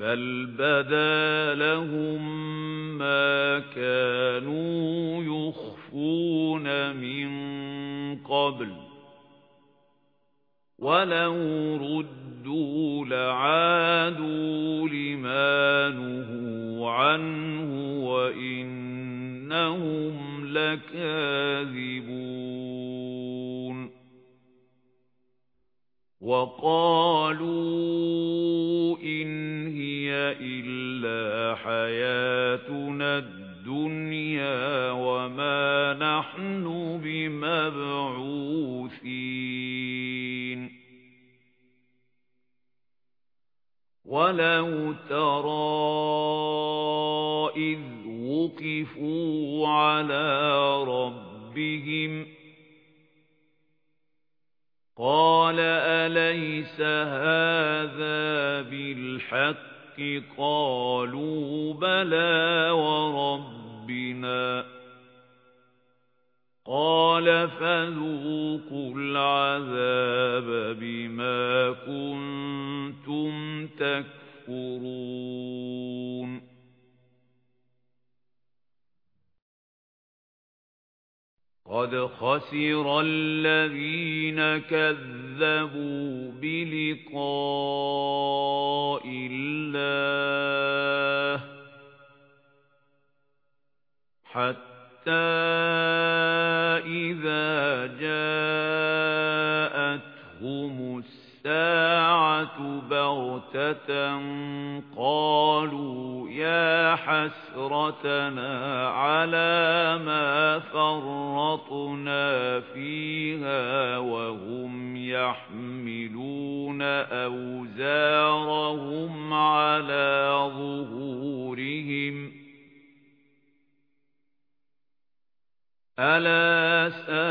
بَلْ بَدَا لَهُم مَّا كَانُوا يُخْفُونَ مِن قَبْلُ وَلَوْ رُدُّوا لَعَادُوا لِمَا نُهُوا عَنْهُ وَإِنَّهُمْ لَكَاذِبُونَ وَقَالُوا حَيَاتُنَا الدُّنْيَا وَمَا نَحْنُ بِمَبْعُوثِينَ وَلَوْ تَرَى إِذْ وُقِفُوا عَلَى رَبِّهِمْ قَالَ أَلَيْسَ هَذَا بِالْحَقِّ قَالُوا بَلَى وَرَبِّنَا قَالَ فَذُوقُوا الْعَذَابَ بِمَا كُنتُمْ تَكْفُرُونَ قَدْ خَسِرَ الَّذِينَ كَذَّبُوا بِلِقَاءِ اللَّهِ حَتَّى إِذَا جَاءَتْهُمُ السَّاعَةُ بَغْتَةً قَالُوا يَا حَسْرَتَنَا عَلَى مَا فَرَّطْنَا فِيهَا وَهُمْ يَحْمِلُونَ أَوْزَارَهُمْ عَلَى ظُهُورِهِمْ أَلَا سَاءَ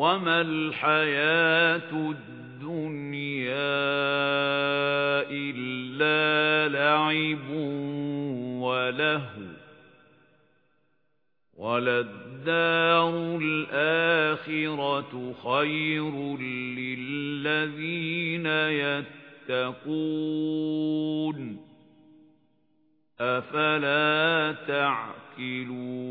وَمَا الْحَيَاةُ الدُّنْيَا إِلَّا لَعِبٌ وَلَهْوٌ وَلَلدَّارُ الْآخِرَةُ خَيْرٌ لِّلَّذِينَ يَتَّقُونَ أَفَلَا تَعْقِلُونَ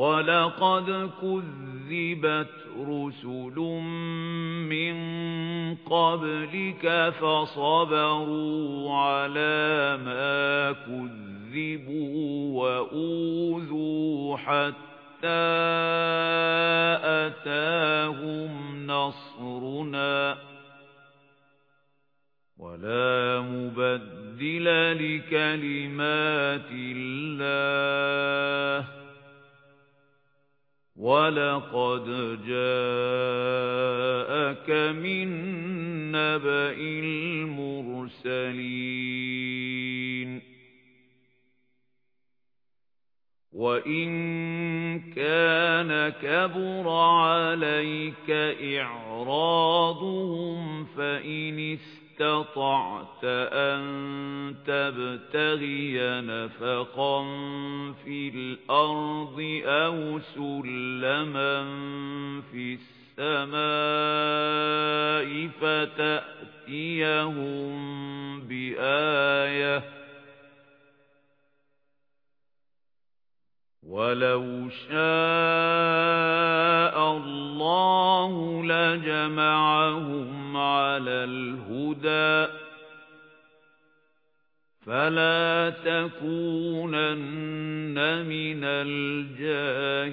وَلَقَدْ كُذِّبَتْ رُسُلٌ مِّن قَبْلِكَ فَصَبَرُوا عَلَى مَا كُذِّبُوا وَأُوذُوا حَتَّى أَتَاهُمْ نَصْرُنَا وَلَا مُبَدِّلَ لِكَلِمَاتِ اللَّهِ وَلَقَدْ جَاءَكَ مِن نَّبَإِ الْمُرْسَلِينَ وَإِن كَانَ كَبُرَ عَلَيْكَ إِعْرَاضُهُمْ فَإِنِ اسْتَطَعْتَ أَن تَبْتَغِيَ نَفَقًا فِي الْأَرْضِ أَوْ سُلَّمًا فِي السَّمَاءِ فَتَأْتِيَهُم بِآيَةٍ وَلَوْ شَاءَ اللَّهُ لَجَمَعَهُمْ عَلَى الْهُدَى فَلَا تَكُونَنَّ مِنَ الْجَاهِلِينَ